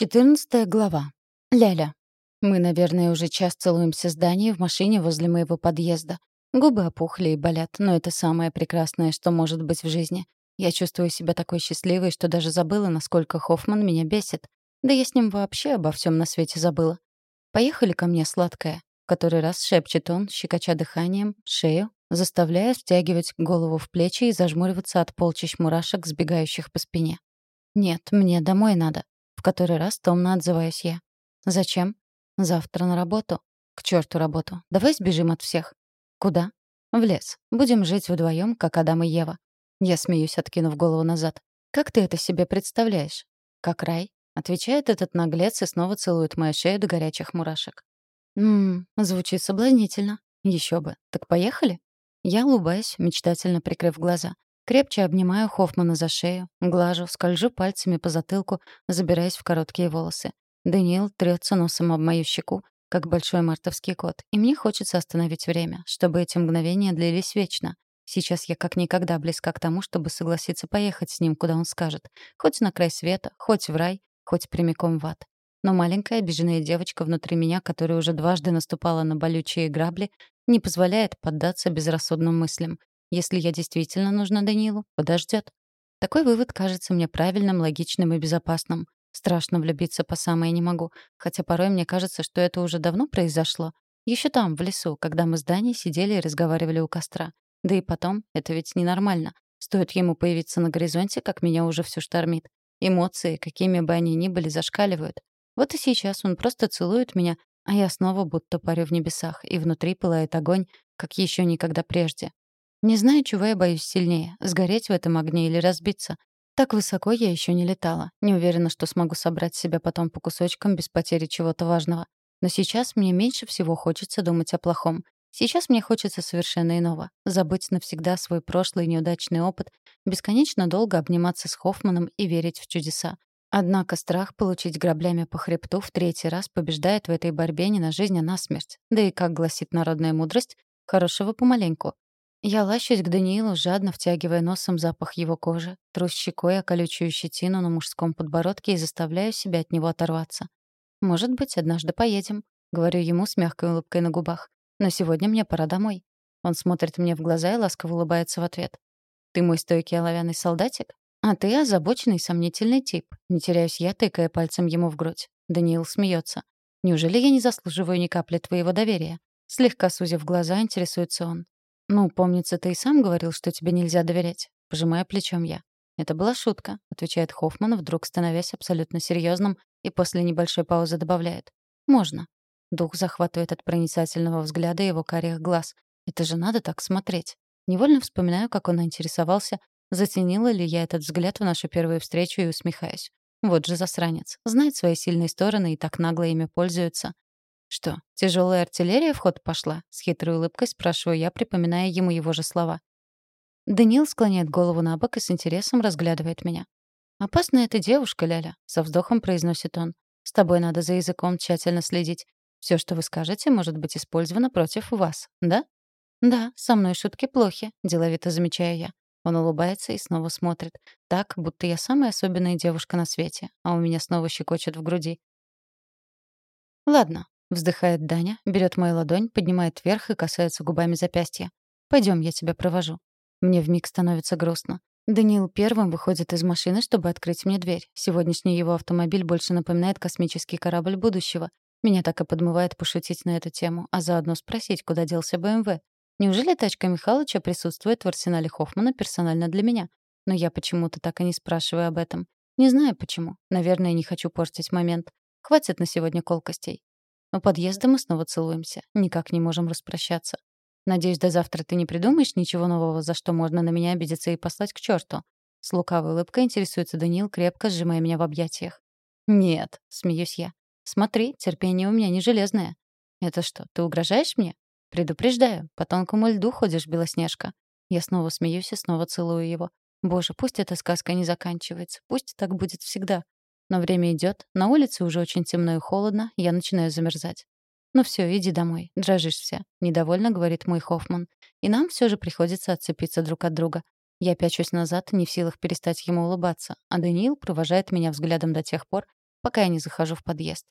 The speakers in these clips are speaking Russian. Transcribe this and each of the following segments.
14 глава. Ляля. Мы, наверное, уже час целуемся с Даней в машине возле моего подъезда. Губы опухли и болят, но это самое прекрасное, что может быть в жизни. Я чувствую себя такой счастливой, что даже забыла, насколько Хоффман меня бесит. Да я с ним вообще обо всем на свете забыла. «Поехали ко мне, сладкая», — который раз шепчет он, щекоча дыханием, шею, заставляя стягивать голову в плечи и зажмуриваться от полчищ мурашек, сбегающих по спине. «Нет, мне домой надо», — в который раз томно отзываюсь я. «Зачем?» «Завтра на работу». «К черту работу. Давай сбежим от всех». «Куда?» «В лес. Будем жить вдвоем, как Адам и Ева». Я смеюсь, откинув голову назад. «Как ты это себе представляешь?» «Как рай», — отвечает этот наглец и снова целует мою шею до горячих мурашек. «Ммм, звучит соблазнительно. Еще бы. Так поехали?» Я улыбаюсь, мечтательно прикрыв глаза. Крепче обнимаю Хоффмана за шею, глажу, скольжу пальцами по затылку, забираясь в короткие волосы. Даниил трется носом об мою щеку, как большой мартовский кот, и мне хочется остановить время, чтобы эти мгновения длились вечно. Сейчас я как никогда близка к тому, чтобы согласиться поехать с ним, куда он скажет. Хоть на край света, хоть в рай, хоть прямиком в ад. Но маленькая обиженная девочка внутри меня, которая уже дважды наступала на болючие грабли, не позволяет поддаться безрассудным мыслям. Если я действительно нужна Данилу, подождет. Такой вывод кажется мне правильным, логичным и безопасным. Страшно влюбиться по самое не могу, хотя порой мне кажется, что это уже давно произошло. Еще там, в лесу, когда мы с Даней сидели и разговаривали у костра. Да и потом, это ведь ненормально. Стоит ему появиться на горизонте, как меня уже все штормит. Эмоции, какими бы они ни были, зашкаливают. Вот и сейчас он просто целует меня, а я снова будто парю в небесах, и внутри пылает огонь, как еще никогда прежде. Не знаю, чего я боюсь сильнее — сгореть в этом огне или разбиться. Так высоко я еще не летала. Не уверена, что смогу собрать себя потом по кусочкам без потери чего-то важного. Но сейчас мне меньше всего хочется думать о плохом. Сейчас мне хочется совершенно иного. Забыть навсегда свой прошлый неудачный опыт, бесконечно долго обниматься с Хоффманом и верить в чудеса. Однако страх получить граблями по хребту в третий раз побеждает в этой борьбе не на жизнь, а на смерть. Да и, как гласит народная мудрость, хорошего помаленьку. Я лащусь к Даниилу, жадно втягивая носом запах его кожи, трус щекой о колючую щетину на мужском подбородке и заставляю себя от него оторваться. «Может быть, однажды поедем», — говорю ему с мягкой улыбкой на губах. «Но сегодня мне пора домой». Он смотрит мне в глаза и ласково улыбается в ответ. «Ты мой стойкий оловянный солдатик? А ты озабоченный сомнительный тип». Не теряюсь я, тыкая пальцем ему в грудь. Даниил смеется. «Неужели я не заслуживаю ни капли твоего доверия?» Слегка сузив глаза, интересуется он. «Ну, помнится, ты и сам говорил, что тебе нельзя доверять», — пожимая плечом я. «Это была шутка», — отвечает Хоффман, вдруг становясь абсолютно серьезным, и после небольшой паузы добавляет. «Можно». Дух захватывает от проницательного взгляда его карих глаз. «Это же надо так смотреть». Невольно вспоминаю, как он интересовался, заценила ли я этот взгляд в нашу первую встречу и усмехаюсь. Вот же засранец. Знает свои сильные стороны и так нагло ими пользуется. «Что, тяжелая артиллерия в ход пошла?» — с хитрой улыбкой спрашиваю я, припоминая ему его же слова. Даниил склоняет голову на бок и с интересом разглядывает меня. «Опасная эта девушка, Ляля», — со вздохом произносит он. «С тобой надо за языком тщательно следить. Все, что вы скажете, может быть использовано против вас, да?» «Да, со мной шутки плохи», — деловито замечаю я. Он улыбается и снова смотрит. Так, будто я самая особенная девушка на свете, а у меня снова щекочет в груди. «Ладно, Вздыхает Даня, берет мою ладонь, поднимает вверх и касается губами запястья. Пойдем, я тебя провожу. Мне вмиг становится грустно. Даниил первым выходит из машины, чтобы открыть мне дверь. Сегодняшний его автомобиль больше напоминает космический корабль будущего. Меня так и подмывает пошутить на эту тему, а заодно спросить, куда делся БМВ. Неужели тачка Михалыча присутствует в арсенале Хоффмана персонально для меня? Но я почему-то так и не спрашиваю об этом. Не знаю почему. Наверное, не хочу портить момент. Хватит на сегодня колкостей. У подъезда мы снова целуемся. Никак не можем распрощаться. Надеюсь, до завтра ты не придумаешь ничего нового, за что можно на меня обидеться и послать к черту. С лукавой улыбкой интересуется Даниил, крепко сжимая меня в объятиях. «Нет», — смеюсь я. «Смотри, терпение у меня не железное». «Это что, ты угрожаешь мне?» «Предупреждаю, по тонкому льду ходишь, Белоснежка». Я снова смеюсь и снова целую его. Боже, пусть эта сказка не заканчивается. Пусть так будет всегда. Но время идет, на улице уже очень темно и холодно, я начинаю замерзать. «Ну все, иди домой, дрожишь вся», — недовольно говорит мой Хоффман. И нам все же приходится отцепиться друг от друга. Я пячусь назад, не в силах перестать ему улыбаться, а Даниил провожает меня взглядом до тех пор, пока я не захожу в подъезд.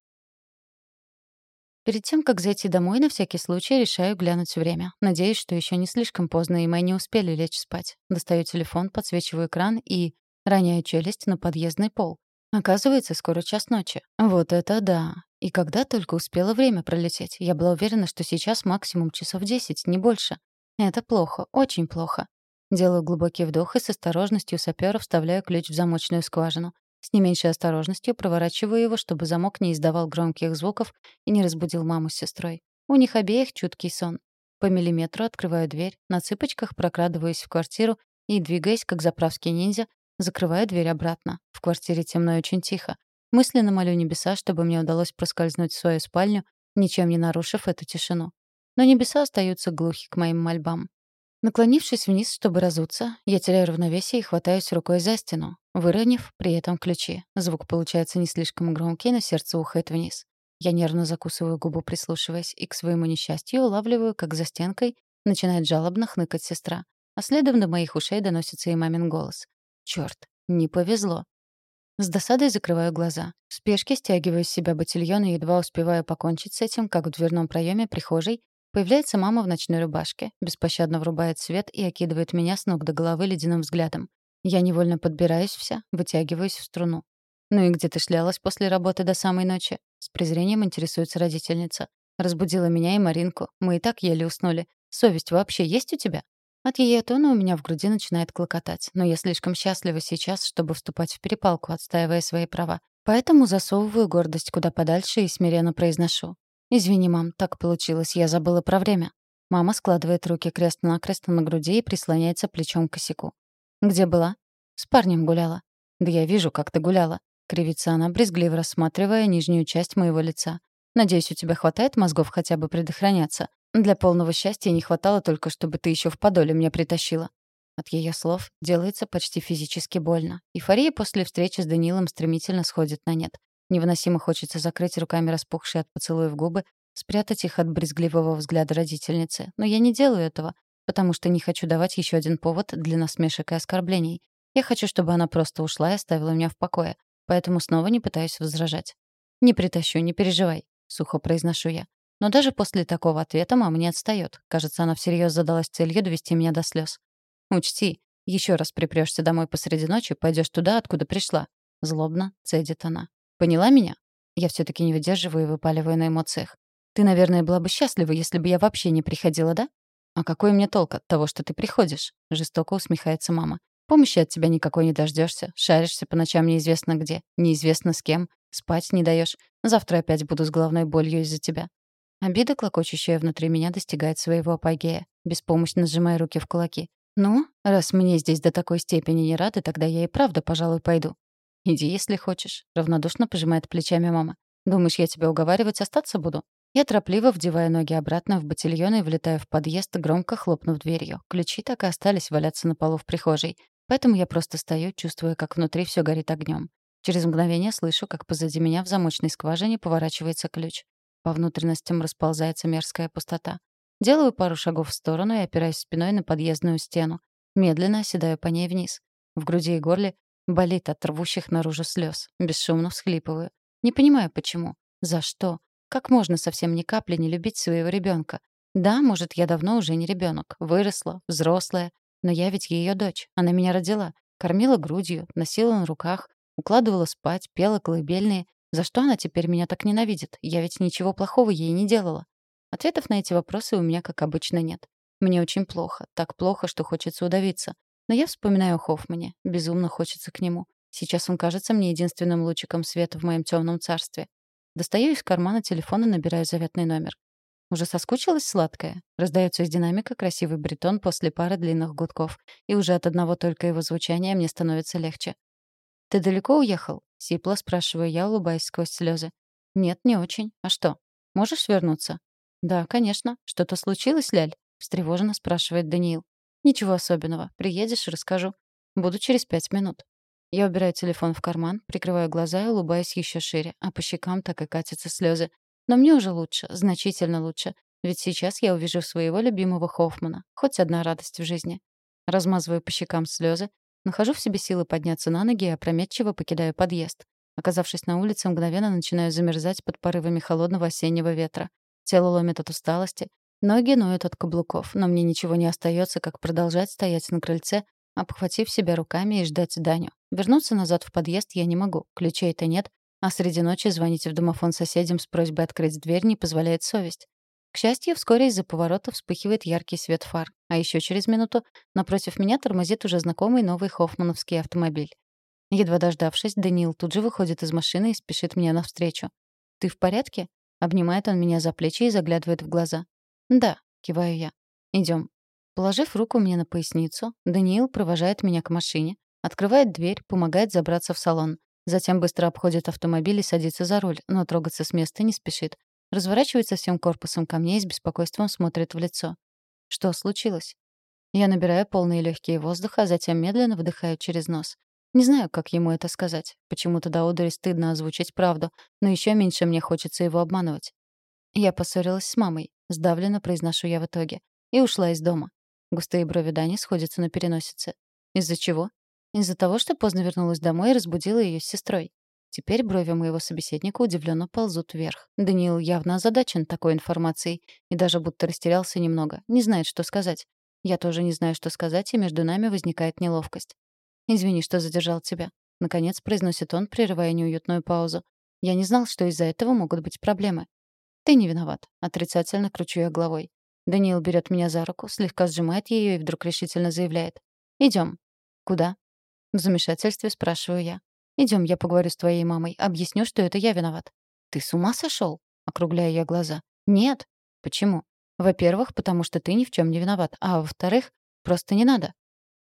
Перед тем, как зайти домой, на всякий случай решаю глянуть время. Надеюсь, что еще не слишком поздно, и мы не успели лечь спать. Достаю телефон, подсвечиваю экран и роняю челюсть на подъездный пол. Оказывается, скоро час ночи. Вот это да. И когда только успело время пролететь, я была уверена, что сейчас максимум часов десять, не больше. Это плохо, очень плохо. Делаю глубокий вдох и с осторожностью сапёра вставляю ключ в замочную скважину. С не меньшей осторожностью проворачиваю его, чтобы замок не издавал громких звуков и не разбудил маму с сестрой. У них обеих чуткий сон. По миллиметру открываю дверь, на цыпочках прокрадываюсь в квартиру и, двигаясь, как заправский ниндзя, закрываю дверь обратно. В квартире темно и очень тихо. Мысленно молю небеса, чтобы мне удалось проскользнуть в свою спальню, ничем не нарушив эту тишину. Но небеса остаются глухи к моим мольбам. Наклонившись вниз, чтобы разуться, я теряю равновесие и хватаюсь рукой за стену, выронив при этом ключи. Звук получается не слишком громкий, но сердце ухает вниз. Я нервно закусываю губу, прислушиваясь, и к своему несчастью улавливаю, как за стенкой начинает жалобно хныкать сестра. А следом до моих ушей доносится и мамин голос. Чёрт, не повезло. С досадой закрываю глаза. В спешке стягиваю с себя ботильон и едва успеваю покончить с этим, как в дверном проеме прихожей Появляется мама в ночной рубашке, беспощадно врубает свет и окидывает меня с ног до головы ледяным взглядом. Я невольно подбираюсь вся, вытягиваюсь в струну. «Ну и где ты шлялась после работы до самой ночи?» С презрением интересуется родительница. Разбудила меня и Маринку. Мы и так еле уснули. Совесть вообще есть у тебя? От ее тона у меня в груди начинает клокотать, но я слишком счастлива сейчас, чтобы вступать в перепалку, отстаивая свои права. Поэтому засовываю гордость куда подальше и смиренно произношу. «Извини, мам, так получилось, я забыла про время». Мама складывает руки крест-накрест на груди и прислоняется плечом к косяку. «Где была?» «С парнем гуляла». «Да я вижу, как ты гуляла». Кривится она, брезгливо рассматривая нижнюю часть моего лица. «Надеюсь, у тебя хватает мозгов хотя бы предохраняться. Для полного счастья не хватало только, чтобы ты еще в подоле меня притащила». От ее слов делается почти физически больно. Эйфория после встречи с Данилом стремительно сходит на нет. Невыносимо хочется закрыть руками распухшие от поцелуев губы, спрятать их от брезгливого взгляда родительницы. Но я не делаю этого, потому что не хочу давать еще один повод для насмешек и оскорблений. Я хочу, чтобы она просто ушла и оставила меня в покое, поэтому снова не пытаюсь возражать. «Не притащу, не переживай», — сухо произношу я. Но даже после такого ответа мама не отстает. Кажется, она всерьез задалась целью довести меня до слез. «Учти, еще раз припрешься домой посреди ночи, пойдешь туда, откуда пришла». Злобно цедит она. Поняла меня? Я все таки не выдерживаю и выпаливаю на эмоциях. Ты, наверное, была бы счастлива, если бы я вообще не приходила, да? А какой мне толк от того, что ты приходишь? Жестоко усмехается мама. Помощи от тебя никакой не дождешься. Шаришься по ночам неизвестно где, неизвестно с кем. Спать не даешь. Завтра опять буду с головной болью из-за тебя. Обида, клокочущая внутри меня, достигает своего апогея. Беспомощно сжимая руки в кулаки. «Ну, раз мне здесь до такой степени не рады, тогда я и правда, пожалуй, пойду. «Иди, если хочешь», — равнодушно пожимает плечами мама. «Думаешь, я тебя уговаривать остаться буду?» Я торопливо вдеваю ноги обратно в ботильон и влетаю в подъезд, громко хлопнув дверью. Ключи так и остались валяться на полу в прихожей. Поэтому я просто стою, чувствуя, как внутри все горит огнем. Через мгновение слышу, как позади меня в замочной скважине поворачивается ключ. По внутренностям расползается мерзкая пустота. Делаю пару шагов в сторону и опираюсь спиной на подъездную стену. Медленно оседаю по ней вниз. В груди и горле Болит от рвущих наружу слез. Бесшумно всхлипываю. Не понимаю, почему. За что? Как можно совсем ни капли не любить своего ребенка? Да, может, я давно уже не ребенок, выросла, взрослая, но я ведь ее дочь. Она меня родила, кормила грудью, носила на руках, укладывала спать, пела колыбельные. За что она теперь меня так ненавидит? Я ведь ничего плохого ей не делала. Ответов на эти вопросы у меня, как обычно, нет. Мне очень плохо, так плохо, что хочется удавиться. Но я вспоминаю о Хоффмане. Безумно хочется к нему. Сейчас он кажется мне единственным лучиком света в моем темном царстве. Достаю из кармана телефона и набираю заветный номер. Уже соскучилась сладкая? Раздается из динамика красивый бритон после пары длинных гудков. И уже от одного только его звучания мне становится легче. «Ты далеко уехал?» — сипло спрашиваю я, улыбаясь сквозь слезы. «Нет, не очень. А что? Можешь вернуться?» «Да, конечно. Что-то случилось, Ляль?» — встревоженно спрашивает Даниил. «Ничего особенного. Приедешь — расскажу. Буду через пять минут». Я убираю телефон в карман, прикрываю глаза и улыбаюсь еще шире, а по щекам так и катятся слезы. Но мне уже лучше, значительно лучше. Ведь сейчас я увижу своего любимого Хоффмана. Хоть одна радость в жизни. Размазываю по щекам слезы, нахожу в себе силы подняться на ноги и опрометчиво покидаю подъезд. Оказавшись на улице, мгновенно начинаю замерзать под порывами холодного осеннего ветра. Тело ломит от усталости, ноги ноют от каблуков, но мне ничего не остается, как продолжать стоять на крыльце, обхватив себя руками и ждать Даню. Вернуться назад в подъезд я не могу, ключей-то нет, а среди ночи звонить в домофон соседям с просьбой открыть дверь не позволяет совесть. К счастью, вскоре из-за поворота вспыхивает яркий свет фар, а еще через минуту напротив меня тормозит уже знакомый новый хоффмановский автомобиль. Едва дождавшись, Даниил тут же выходит из машины и спешит мне навстречу. «Ты в порядке?» Обнимает он меня за плечи и заглядывает в глаза. «Да», — киваю я. Идем. Положив руку мне на поясницу, Даниил провожает меня к машине, открывает дверь, помогает забраться в салон. Затем быстро обходит автомобиль и садится за руль, но трогаться с места не спешит. Разворачивается всем корпусом ко мне и с беспокойством смотрит в лицо. Что случилось? Я набираю полные легкие воздуха, а затем медленно выдыхаю через нос. Не знаю, как ему это сказать. Почему-то до одури стыдно озвучить правду, но еще меньше мне хочется его обманывать. Я поссорилась с мамой, сдавленно произношу я в итоге, и ушла из дома. Густые брови Дани сходятся на переносице. Из-за чего? Из-за того, что поздно вернулась домой и разбудила ее с сестрой. Теперь брови моего собеседника удивленно ползут вверх. Даниил явно озадачен такой информацией и даже будто растерялся немного, не знает, что сказать. Я тоже не знаю, что сказать, и между нами возникает неловкость. «Извини, что задержал тебя», — наконец произносит он, прерывая неуютную паузу. «Я не знал, что из-за этого могут быть проблемы». «Ты не виноват», — отрицательно кручу я головой. Даниил берет меня за руку, слегка сжимает ее и вдруг решительно заявляет. Идем. «Куда?» В замешательстве спрашиваю я. Идем, я поговорю с твоей мамой, объясню, что это я виноват». «Ты с ума сошел? округляю я глаза. «Нет». «Почему?» «Во-первых, потому что ты ни в чем не виноват, а во-вторых, просто не надо».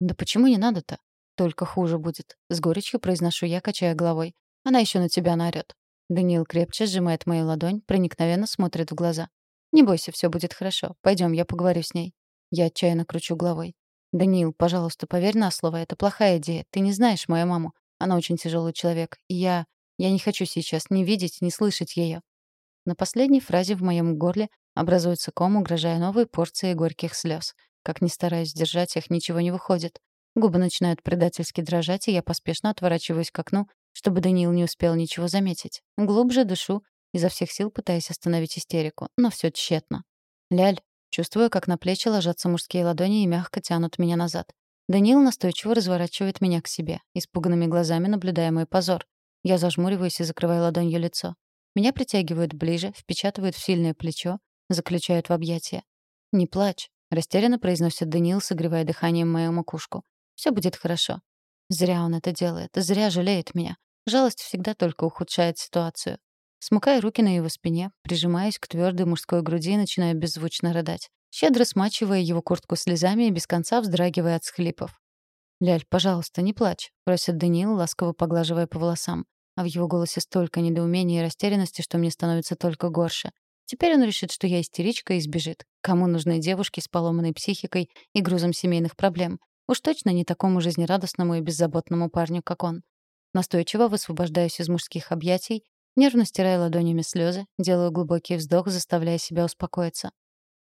«Да почему не надо-то?» «Только хуже будет», — с горечью произношу я, качая головой. «Она еще на тебя наорёт». Даниил крепче сжимает мою ладонь, проникновенно смотрит в глаза. «Не бойся, все будет хорошо. Пойдем, я поговорю с ней». Я отчаянно кручу головой. «Даниил, пожалуйста, поверь на слово, это плохая идея. Ты не знаешь мою маму. Она очень тяжелый человек. И я... Я не хочу сейчас ни видеть, ни слышать ее. На последней фразе в моем горле образуется ком, угрожая новой порцией горьких слез. Как ни стараюсь сдержать их, ничего не выходит. Губы начинают предательски дрожать, и я поспешно отворачиваюсь к окну, чтобы Даниил не успел ничего заметить. Глубже дышу, изо всех сил пытаясь остановить истерику, но все тщетно. «Ляль», чувствую, как на плечи ложатся мужские ладони и мягко тянут меня назад. Даниил настойчиво разворачивает меня к себе, испуганными глазами наблюдая мой позор. Я зажмуриваюсь и закрываю ладонью лицо. Меня притягивают ближе, впечатывают в сильное плечо, заключают в объятия. «Не плачь», — растерянно произносит Даниил, согревая дыханием мою макушку. Все будет хорошо. Зря он это делает, зря жалеет меня. Жалость всегда только ухудшает ситуацию. Смыкая руки на его спине, прижимаясь к твердой мужской груди и начинаю беззвучно рыдать, щедро смачивая его куртку слезами и без конца вздрагивая от схлипов. «Ляль, пожалуйста, не плачь», — просит Даниил, ласково поглаживая по волосам. А в его голосе столько недоумения и растерянности, что мне становится только горше. Теперь он решит, что я истеричка и сбежит. Кому нужны девушки с поломанной психикой и грузом семейных проблем? Уж точно не такому жизнерадостному и беззаботному парню, как он. Настойчиво высвобождаюсь из мужских объятий, нервно стирая ладонями слезы, делаю глубокий вздох, заставляя себя успокоиться.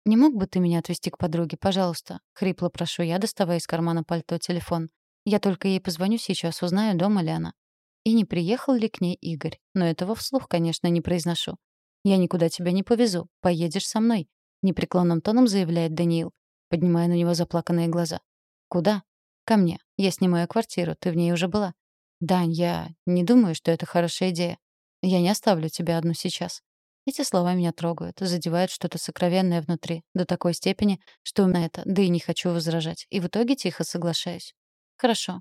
«Не мог бы ты меня отвезти к подруге, пожалуйста?» — хрипло прошу я, доставая из кармана пальто телефон. «Я только ей позвоню сейчас, узнаю, дома ли она». И не приехал ли к ней Игорь? Но этого вслух, конечно, не произношу. «Я никуда тебя не повезу. Поедешь со мной», — непреклонным тоном заявляет Даниил, поднимая на него заплаканные глаза. «Куда?» «Ко мне. Я снимаю квартиру. Ты в ней уже была». «Дань, я не думаю, что это хорошая идея. Я не оставлю тебя одну сейчас». Эти слова меня трогают, задевают что-то сокровенное внутри, до такой степени, что на это, да и не хочу возражать. И в итоге тихо соглашаюсь. «Хорошо».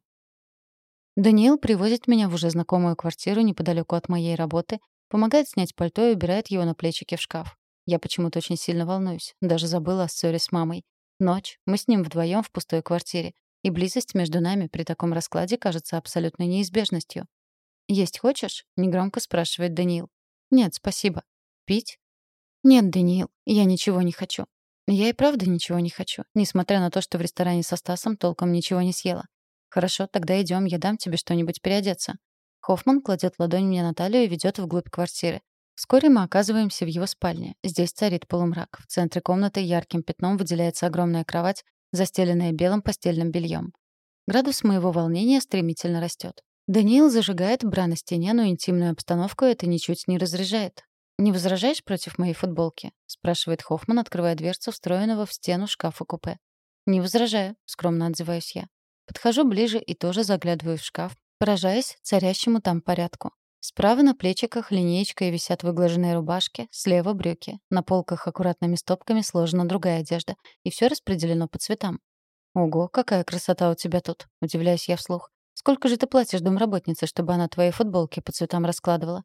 Даниил привозит меня в уже знакомую квартиру неподалеку от моей работы, помогает снять пальто и убирает его на плечики в шкаф. Я почему-то очень сильно волнуюсь, даже забыла о ссоре с мамой. Ночь, мы с ним вдвоем в пустой квартире, и близость между нами при таком раскладе кажется абсолютной неизбежностью. «Есть хочешь?» — негромко спрашивает Даниил. «Нет, спасибо. Пить?» «Нет, Даниил, я ничего не хочу. Я и правда ничего не хочу, несмотря на то, что в ресторане со Стасом толком ничего не съела. Хорошо, тогда идем, я дам тебе что-нибудь переодеться». Хоффман кладет ладонь мне на талию и ведет вглубь квартиры. Вскоре мы оказываемся в его спальне. Здесь царит полумрак. В центре комнаты ярким пятном выделяется огромная кровать, застеленная белым постельным бельем. Градус моего волнения стремительно растет. Даниил зажигает бра на стене, но интимную обстановку это ничуть не разряжает. «Не возражаешь против моей футболки?» — спрашивает Хоффман, открывая дверцу встроенного в стену шкафа-купе. «Не возражаю», — скромно отзываюсь я. Подхожу ближе и тоже заглядываю в шкаф, поражаясь царящему там порядку. Справа на плечиках линеечкой висят выглаженные рубашки, слева — брюки. На полках аккуратными стопками сложена другая одежда, и все распределено по цветам. «Ого, какая красота у тебя тут!» — удивляюсь я вслух. «Сколько же ты платишь домработнице, чтобы она твои футболки по цветам раскладывала?»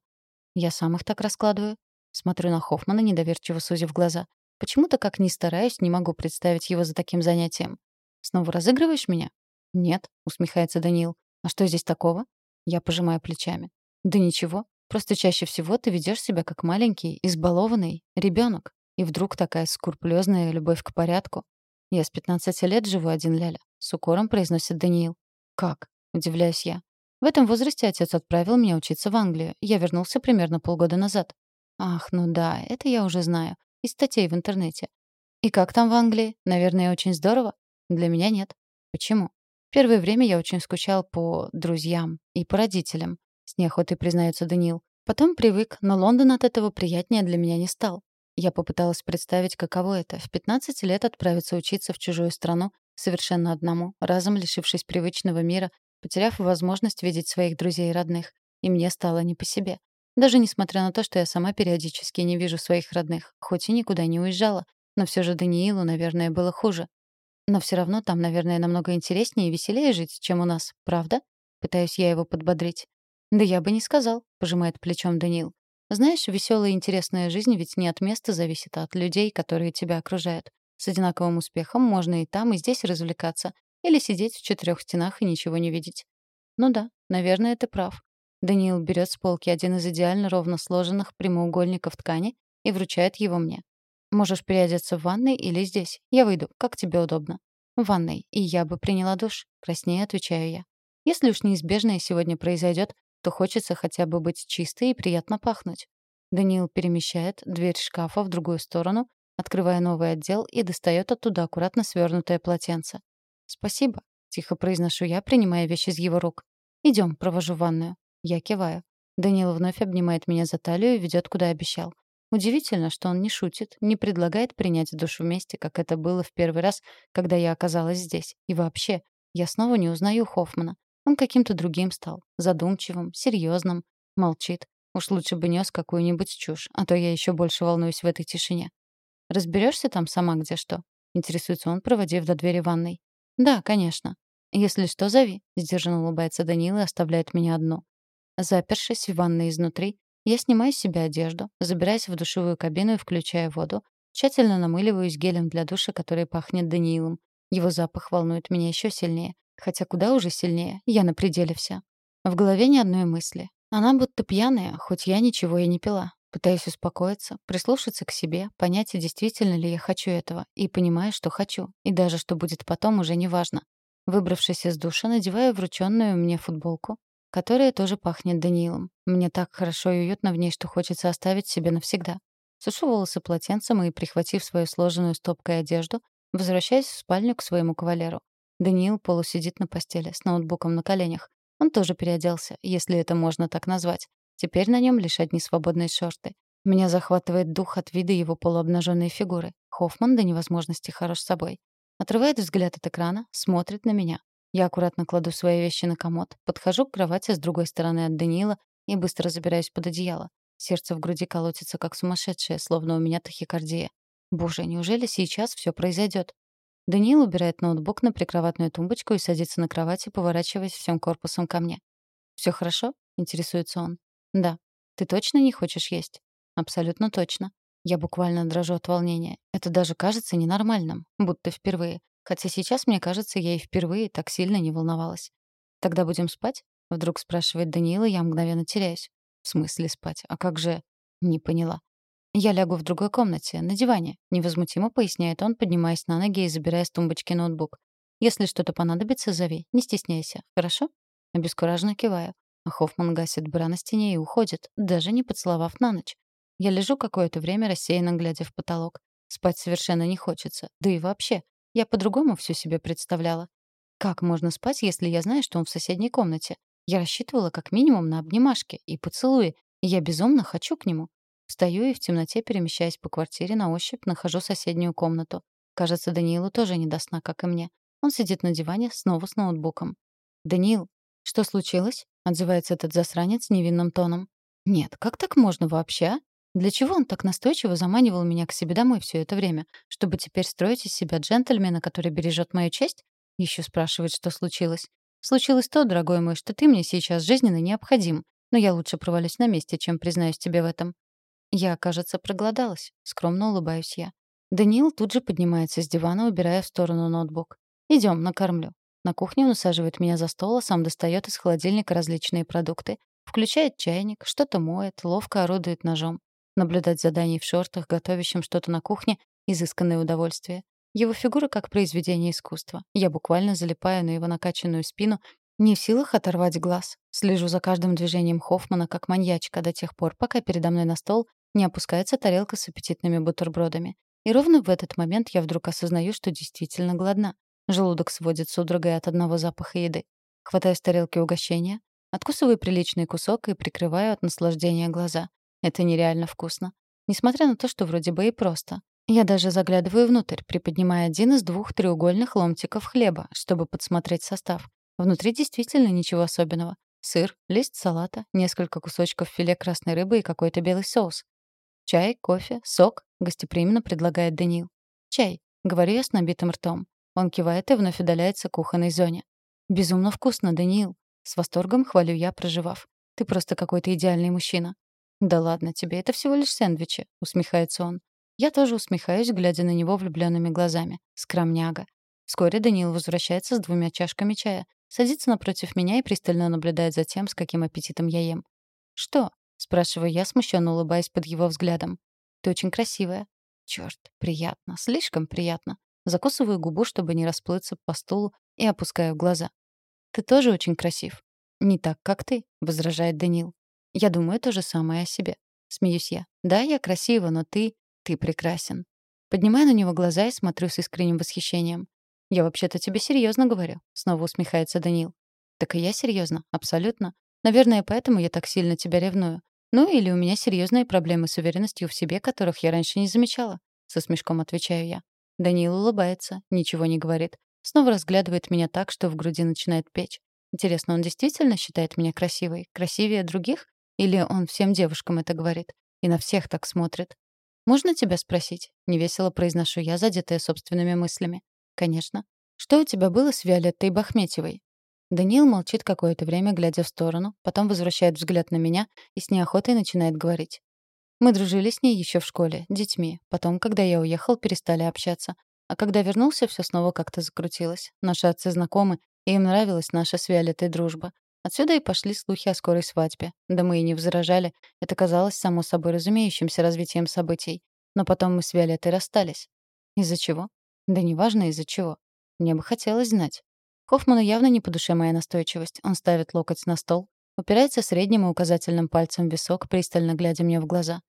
«Я сам их так раскладываю». Смотрю на Хоффмана, недоверчиво сузив глаза. Почему-то, как ни стараюсь, не могу представить его за таким занятием. «Снова разыгрываешь меня?» «Нет», — усмехается Даниил. «А что здесь такого?» Я пожимаю плечами. «Да ничего. Просто чаще всего ты ведешь себя как маленький, избалованный ребенок. И вдруг такая скрупулезная любовь к порядку. Я с 15 лет живу один ляля. С укором произносит Даниил. Как? Удивляюсь я. В этом возрасте отец отправил меня учиться в Англию. Я вернулся примерно полгода назад. Ах, ну да, это я уже знаю. Из статей в интернете. И как там в Англии? Наверное, очень здорово? Для меня нет. Почему? Первое время я очень скучал по друзьям и по родителям. С неохотой признается Даниил. Потом привык, но Лондон от этого приятнее для меня не стал. Я попыталась представить, каково это — в 15 лет отправиться учиться в чужую страну, совершенно одному, разом лишившись привычного мира, потеряв возможность видеть своих друзей и родных. И мне стало не по себе. Даже несмотря на то, что я сама периодически не вижу своих родных, хоть и никуда не уезжала, но все же Даниилу, наверное, было хуже. Но все равно там, наверное, намного интереснее и веселее жить, чем у нас, правда? Пытаюсь я его подбодрить. «Да я бы не сказал», — пожимает плечом Даниил. «Знаешь, веселая и интересная жизнь ведь не от места зависит, а от людей, которые тебя окружают. С одинаковым успехом можно и там, и здесь развлекаться, или сидеть в четырех стенах и ничего не видеть. Ну да, наверное, ты прав. Даниил берет с полки один из идеально ровно сложенных прямоугольников ткани и вручает его мне. Можешь переодеться в ванной или здесь. Я выйду, как тебе удобно. В ванной, и я бы приняла душ. Краснее отвечаю я. Если уж неизбежное сегодня произойдет, то хочется хотя бы быть чистой и приятно пахнуть. Даниил перемещает дверь шкафа в другую сторону, открывая новый отдел и достает оттуда аккуратно свернутое полотенце. «Спасибо», — тихо произношу я, принимая вещь из его рук. «Идем, провожу ванную». Я киваю. Даниил вновь обнимает меня за талию и ведет, куда обещал. Удивительно, что он не шутит, не предлагает принять душ вместе, как это было в первый раз, когда я оказалась здесь. И вообще, я снова не узнаю Хоффмана. Он каким-то другим стал. Задумчивым, серьезным. Молчит. Уж лучше бы нес какую-нибудь чушь, а то я еще больше волнуюсь в этой тишине. Разберешься там сама где что?» — интересуется он, проводив до двери ванной. «Да, конечно. Если что, зови», — сдержанно улыбается Данила и оставляет меня одну. Запершись в ванной изнутри, я снимаю с себя одежду, забираюсь в душевую кабину и включаю воду, тщательно намыливаюсь гелем для душа, который пахнет Даниилом. Его запах волнует меня еще сильнее. Хотя куда уже сильнее, я на пределе вся. В голове ни одной мысли. Она будто пьяная, хоть я ничего и не пила. Пытаюсь успокоиться, прислушаться к себе, понять, действительно ли я хочу этого, и понимаю, что хочу, и даже что будет потом, уже не важно. Выбравшись из душа, надеваю врученную мне футболку, которая тоже пахнет Даниилом. Мне так хорошо и уютно в ней, что хочется оставить себе навсегда. Сушу волосы полотенцем и, прихватив свою сложенную стопкой одежду, возвращаюсь в спальню к своему кавалеру. Даниил полусидит на постели, с ноутбуком на коленях. Он тоже переоделся, если это можно так назвать. Теперь на нем лишь одни свободные шорты. Меня захватывает дух от вида его полуобнаженной фигуры. Хоффман до невозможности хорош собой. Отрывает взгляд от экрана, смотрит на меня. Я аккуратно кладу свои вещи на комод, подхожу к кровати с другой стороны от Даниила и быстро забираюсь под одеяло. Сердце в груди колотится как сумасшедшее, словно у меня тахикардия. Боже, неужели сейчас все произойдет? Даниил убирает ноутбук на прикроватную тумбочку и садится на кровати, поворачиваясь всем корпусом ко мне. Все хорошо?» — интересуется он. «Да. Ты точно не хочешь есть?» «Абсолютно точно. Я буквально дрожу от волнения. Это даже кажется ненормальным, будто впервые. Хотя сейчас, мне кажется, я и впервые так сильно не волновалась. «Тогда будем спать?» — вдруг спрашивает Даниила, я мгновенно теряюсь. «В смысле спать? А как же...» «Не поняла». «Я лягу в другой комнате, на диване», — невозмутимо поясняет он, поднимаясь на ноги и забирая с тумбочки ноутбук. «Если что-то понадобится, зови. Не стесняйся. Хорошо?» Обескураженно киваю. А Хоффман гасит бра на стене и уходит, даже не поцеловав на ночь. Я лежу какое-то время, рассеянно глядя в потолок. Спать совершенно не хочется. Да и вообще, я по-другому все себе представляла. Как можно спать, если я знаю, что он в соседней комнате? Я рассчитывала как минимум на обнимашки и поцелуи, и я безумно хочу к нему. Встаю и в темноте, перемещаясь по квартире, на ощупь нахожу соседнюю комнату. Кажется, Даниилу тоже не до сна, как и мне. Он сидит на диване, снова с ноутбуком. «Даниил, что случилось?» — отзывается этот засранец невинным тоном. «Нет, как так можно вообще? Для чего он так настойчиво заманивал меня к себе домой все это время? Чтобы теперь строить из себя джентльмена, который бережет мою честь? Еще спрашивает, что случилось. Случилось то, дорогой мой, что ты мне сейчас жизненно необходим. Но я лучше провалюсь на месте, чем признаюсь тебе в этом. Я, кажется, проголодалась. Скромно улыбаюсь я. Даниил тут же поднимается с дивана, убирая в сторону ноутбук. Идем, накормлю. На кухне он усаживает меня за стол, а сам достает из холодильника различные продукты. Включает чайник, что-то моет, ловко орудует ножом. Наблюдать за Даней в шортах, готовящим что-то на кухне — изысканное удовольствие. Его фигура как произведение искусства. Я буквально залипаю на его накачанную спину, не в силах оторвать глаз. Слежу за каждым движением Хоффмана как маньячка до тех пор, пока передо мной на стол не опускается тарелка с аппетитными бутербродами. И ровно в этот момент я вдруг осознаю, что действительно голодна. Желудок сводит судорогой от одного запаха еды. Хватаю с тарелки угощения, откусываю приличный кусок и прикрываю от наслаждения глаза. Это нереально вкусно. Несмотря на то, что вроде бы и просто. Я даже заглядываю внутрь, приподнимая один из двух треугольных ломтиков хлеба, чтобы подсмотреть состав. Внутри действительно ничего особенного. Сыр, лист салата, несколько кусочков филе красной рыбы и какой-то белый соус. «Чай, кофе, сок?» — гостеприимно предлагает Даниил. «Чай», — говорю я с набитым ртом. Он кивает и вновь удаляется к кухонной зоне. «Безумно вкусно, Даниил!» С восторгом хвалю я, проживав. «Ты просто какой-то идеальный мужчина. «Да ладно тебе, это всего лишь сэндвичи», — усмехается он. Я тоже усмехаюсь, глядя на него влюбленными глазами. Скромняга. Вскоре Даниил возвращается с двумя чашками чая, садится напротив меня и пристально наблюдает за тем, с каким аппетитом я ем. «Что?» — спрашиваю я, смущенно улыбаясь под его взглядом. «Ты очень красивая». Черт, приятно, слишком приятно. Закусываю губу, чтобы не расплыться по стулу, и опускаю глаза. «Ты тоже очень красив». «Не так, как ты», — возражает Даниил. Я думаю то же самое о себе. Смеюсь я. Да, я красива, но ты... ты прекрасен. Поднимаю на него глаза и смотрю с искренним восхищением. «Я вообще-то тебе серьезно говорю», — снова усмехается Данил. «Так и я серьезно, абсолютно. Наверное, поэтому я так сильно тебя ревную. Ну или у меня серьезные проблемы с уверенностью в себе, которых я раньше не замечала», — со смешком отвечаю я. Даниил улыбается, ничего не говорит. Снова разглядывает меня так, что в груди начинает печь. Интересно, он действительно считает меня красивой? Красивее других? Или он всем девушкам это говорит? И на всех так смотрит? «Можно тебя спросить?» — невесело произношу я, задетая собственными мыслями. «Конечно. Что у тебя было с Виолеттой Бахметьевой?» Даниил молчит какое-то время, глядя в сторону, потом возвращает взгляд на меня и с неохотой начинает говорить. Мы дружили с ней еще в школе, детьми. Потом, когда я уехал, перестали общаться. А когда вернулся, все снова как-то закрутилось. Наши отцы знакомы, и им нравилась наша с Виолеттой дружба. Отсюда и пошли слухи о скорой свадьбе. Да мы и не возражали. Это казалось само собой разумеющимся развитием событий. Но потом мы с Виолеттой расстались. Из-за чего? Да неважно из-за чего. Мне бы хотелось знать. Хоффману явно не по душе моя настойчивость. Он ставит локоть на стол, упирается средним и указательным пальцем в висок, пристально глядя мне в глаза.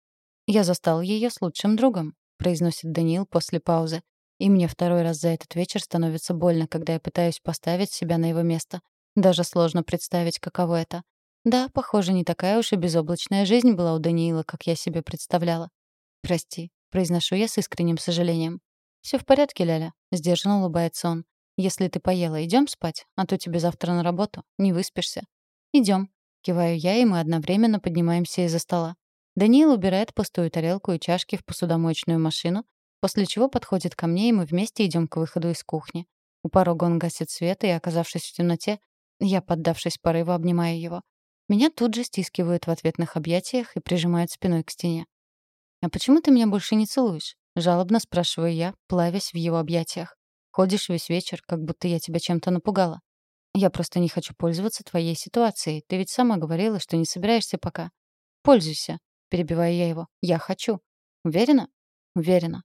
«Я застал ее с лучшим другом», — произносит Даниил после паузы. И мне второй раз за этот вечер становится больно, когда я пытаюсь поставить себя на его место. Даже сложно представить, каково это. Да, похоже, не такая уж и безоблачная жизнь была у Даниила, как я себе представляла. «Прости», — произношу я с искренним сожалением. Все в порядке, Ляля», — сдержанно улыбается он. «Если ты поела, идем спать, а то тебе завтра на работу, не выспишься». Идем, киваю я, и мы одновременно поднимаемся из-за стола. Даниил убирает пустую тарелку и чашки в посудомоечную машину, после чего подходит ко мне, и мы вместе идем к выходу из кухни. У порога он гасит свет, и, оказавшись в темноте, я, поддавшись порыву, обнимаю его. Меня тут же стискивают в ответных объятиях и прижимают спиной к стене. «А почему ты меня больше не целуешь?» — жалобно спрашиваю я, плавясь в его объятиях. «Ходишь весь вечер, как будто я тебя чем-то напугала. Я просто не хочу пользоваться твоей ситуацией. Ты ведь сама говорила, что не собираешься пока. Пользуйся», — перебиваю я его. «Я хочу». «Уверена?» «Уверена.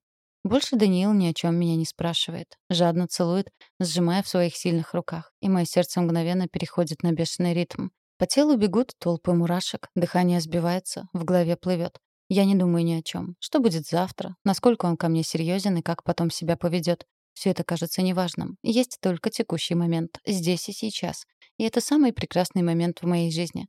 Больше Даниил ни о чем меня не спрашивает. Жадно целует, сжимая в своих сильных руках. И мое сердце мгновенно переходит на бешеный ритм. По телу бегут толпы мурашек, дыхание сбивается, в голове плывет. Я не думаю ни о чем. Что будет завтра? Насколько он ко мне серьезен и как потом себя поведет? Все это кажется неважным. Есть только текущий момент, здесь и сейчас. И это самый прекрасный момент в моей жизни.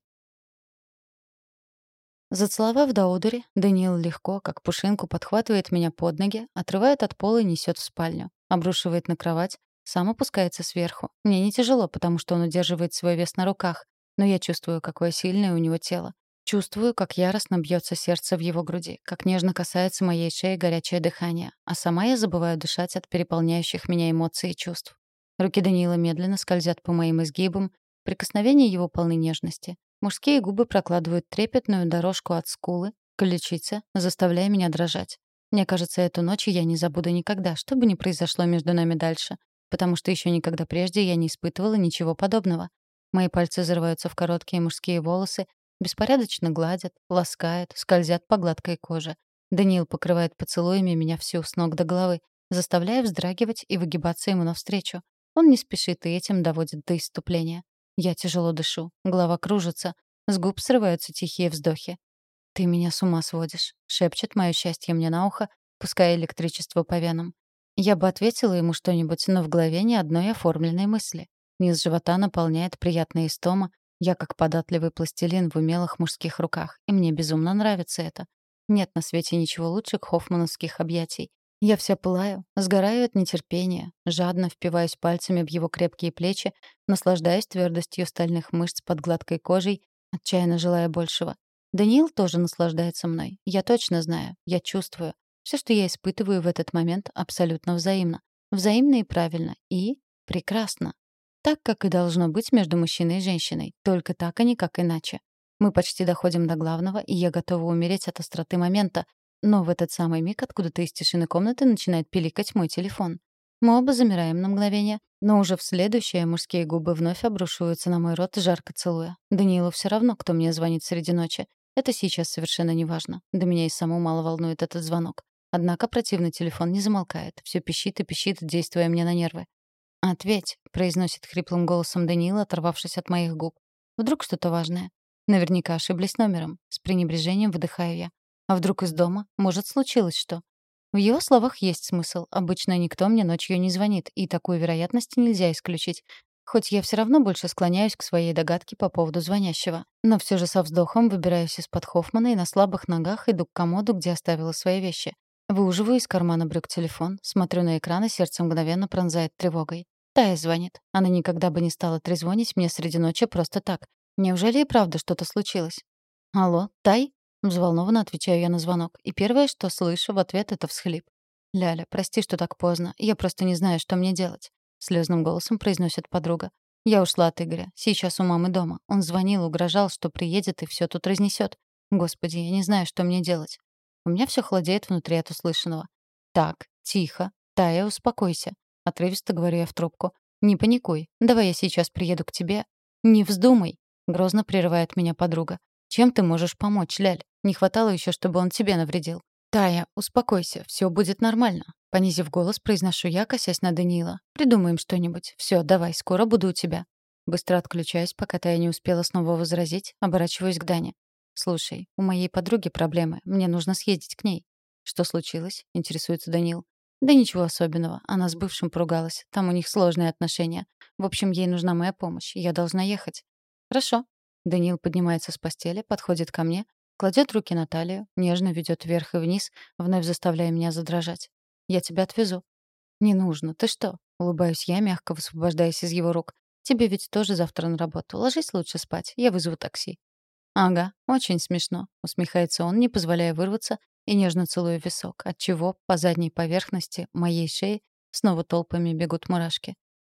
Зацеловав до одури, Даниил легко, как пушинку, подхватывает меня под ноги, отрывает от пола и несет в спальню. Обрушивает на кровать, сам опускается сверху. Мне не тяжело, потому что он удерживает свой вес на руках, но я чувствую, какое сильное у него тело. Чувствую, как яростно бьется сердце в его груди, как нежно касается моей шеи горячее дыхание, а сама я забываю дышать от переполняющих меня эмоций и чувств. Руки Даниила медленно скользят по моим изгибам, прикосновения его полны нежности. Мужские губы прокладывают трепетную дорожку от скулы, к ключице, заставляя меня дрожать. Мне кажется, эту ночь я не забуду никогда, что бы ни произошло между нами дальше, потому что еще никогда прежде я не испытывала ничего подобного. Мои пальцы зарываются в короткие мужские волосы, Беспорядочно гладят, ласкают, скользят по гладкой коже. Даниил покрывает поцелуями меня всю с ног до головы, заставляя вздрагивать и выгибаться ему навстречу. Он не спешит и этим доводит до иступления. Я тяжело дышу, голова кружится, с губ срываются тихие вздохи. «Ты меня с ума сводишь», — шепчет мое счастье мне на ухо, пуская электричество по венам. Я бы ответила ему что-нибудь, но в голове ни одной оформленной мысли. Низ живота наполняет приятная истома, я как податливый пластилин в умелых мужских руках, и мне безумно нравится это. Нет на свете ничего лучше хоффмановских объятий. Я вся пылаю, сгораю от нетерпения, жадно впиваюсь пальцами в его крепкие плечи, наслаждаясь твердостью стальных мышц под гладкой кожей, отчаянно желая большего. Даниил тоже наслаждается мной. Я точно знаю, я чувствую. Все, что я испытываю в этот момент, абсолютно взаимно. Взаимно и правильно. И прекрасно. Так, как и должно быть между мужчиной и женщиной. Только так, а никак иначе. Мы почти доходим до главного, и я готова умереть от остроты момента. Но в этот самый миг откуда-то из тишины комнаты начинает пиликать мой телефон. Мы оба замираем на мгновение, но уже в следующее мужские губы вновь обрушиваются на мой рот, жарко целуя. Даниилу все равно, кто мне звонит среди ночи. Это сейчас совершенно не важно. Да меня и саму мало волнует этот звонок. Однако противный телефон не замолкает. Все пищит и пищит, действуя мне на нервы. «Ответь», — произносит хриплым голосом Даниил, оторвавшись от моих губ. «Вдруг что-то важное?» Наверняка ошиблись номером. С пренебрежением выдыхаю я. А вдруг из дома? Может, случилось что? В его словах есть смысл. Обычно никто мне ночью не звонит, и такую вероятность нельзя исключить. Хоть я все равно больше склоняюсь к своей догадке по поводу звонящего. Но все же со вздохом выбираюсь из-под Хоффмана и на слабых ногах иду к комоду, где оставила свои вещи. Выуживаю из кармана брюк телефон, смотрю на экран, и сердце мгновенно пронзает тревогой. Тая звонит. Она никогда бы не стала трезвонить мне среди ночи просто так. Неужели и правда что-то случилось? «Алло, Тай?» Взволнованно отвечаю я на звонок. И первое, что слышу в ответ, — это всхлип. «Ляля, прости, что так поздно. Я просто не знаю, что мне делать», — слезным голосом произносит подруга. «Я ушла от Игоря. Сейчас у мамы дома. Он звонил, угрожал, что приедет и все тут разнесет. Господи, я не знаю, что мне делать. У меня все холодеет внутри от услышанного. «Так, тихо. Тая, успокойся. Отрывисто говорю я в трубку. «Не паникуй. Давай я сейчас приеду к тебе». «Не вздумай», — грозно прерывает меня подруга. «Чем ты можешь помочь, Ляль? Не хватало еще, чтобы он тебе навредил». «Тая, успокойся, все будет нормально», — понизив голос, произношу я, косясь на Даниила. «Придумаем что-нибудь. Все, давай, скоро буду у тебя». Быстро отключаюсь, пока Тая не успела снова возразить, оборачиваюсь к Дане. «Слушай, у моей подруги проблемы. Мне нужно съездить к ней». «Что случилось?» — интересуется Данил. Да ничего особенного. Она с бывшим поругалась. Там у них сложные отношения. В общем, ей нужна моя помощь. Я должна ехать. Хорошо. Даниил поднимается с постели, подходит ко мне, кладет руки на талию, нежно ведет вверх и вниз, вновь заставляя меня задрожать. Я тебя отвезу. Не нужно. Ты что? Улыбаюсь я, мягко высвобождаясь из его рук. Тебе ведь тоже завтра на работу. Ложись лучше спать. Я вызову такси. «Ага, очень смешно», — усмехается он, не позволяя вырваться и нежно целую висок, отчего по задней поверхности моей шеи снова толпами бегут мурашки.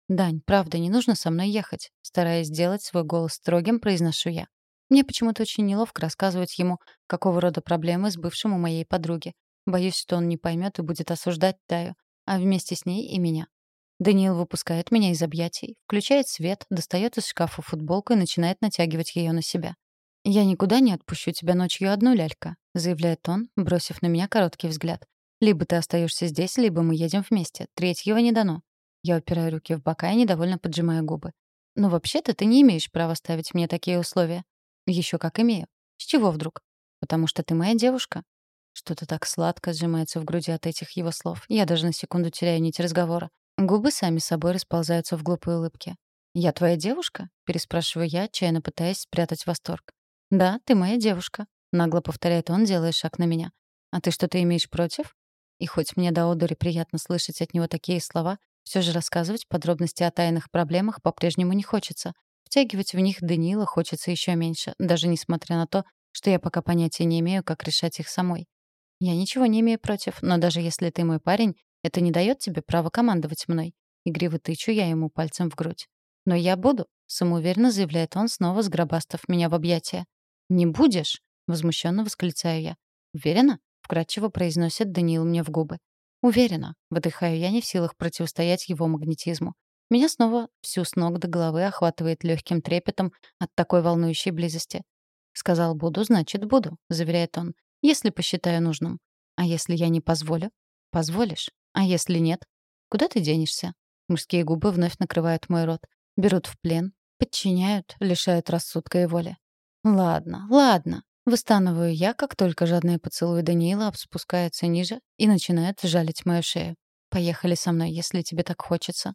«Дань, правда, не нужно со мной ехать», стараясь сделать свой голос строгим, произношу я. Мне почему-то очень неловко рассказывать ему, какого рода проблемы с бывшим у моей подруги. Боюсь, что он не поймет и будет осуждать Таю, а вместе с ней и меня. Даниил выпускает меня из объятий, включает свет, достает из шкафа футболку и начинает натягивать ее на себя. «Я никуда не отпущу тебя ночью одну, лялька», — заявляет он, бросив на меня короткий взгляд. «Либо ты остаешься здесь, либо мы едем вместе. Третьего не дано». Я упираю руки в бока и недовольно поджимаю губы. «Но вообще-то ты не имеешь права ставить мне такие условия». Еще как имею. С чего вдруг? Потому что ты моя девушка. Что-то так сладко сжимается в груди от этих его слов. Я даже на секунду теряю нить разговора. Губы сами собой расползаются в глупой улыбке. «Я твоя девушка?» — переспрашиваю я, отчаянно пытаясь спрятать восторг. «Да, ты моя девушка», — нагло повторяет он, делая шаг на меня. «А ты что-то имеешь против?» И хоть мне до одури приятно слышать от него такие слова, все же рассказывать подробности о тайных проблемах по-прежнему не хочется. Втягивать в них Даниила хочется еще меньше, даже несмотря на то, что я пока понятия не имею, как решать их самой. Я ничего не имею против, но даже если ты мой парень, это не дает тебе права командовать мной. Игриво тычу я ему пальцем в грудь. «Но я буду», — самоуверенно заявляет он, снова сгробастав меня в объятия. «Не будешь?» — возмущенно восклицаю я. «Уверена?» — вкратчиво произносит Даниил мне в губы. «Уверена», — выдыхаю я, не в силах противостоять его магнетизму. Меня снова всю с ног до головы охватывает легким трепетом от такой волнующей близости. «Сказал буду, значит буду», — заверяет он, «если посчитаю нужным. А если я не позволю?» «Позволишь. А если нет?» «Куда ты денешься?» Мужские губы вновь накрывают мой рот. Берут в плен, подчиняют, лишают рассудка и воли. «Ладно, ладно», — выстанываю я, как только жадные поцелуи Даниила спускаются ниже и начинают жалить мою шею. «Поехали со мной, если тебе так хочется».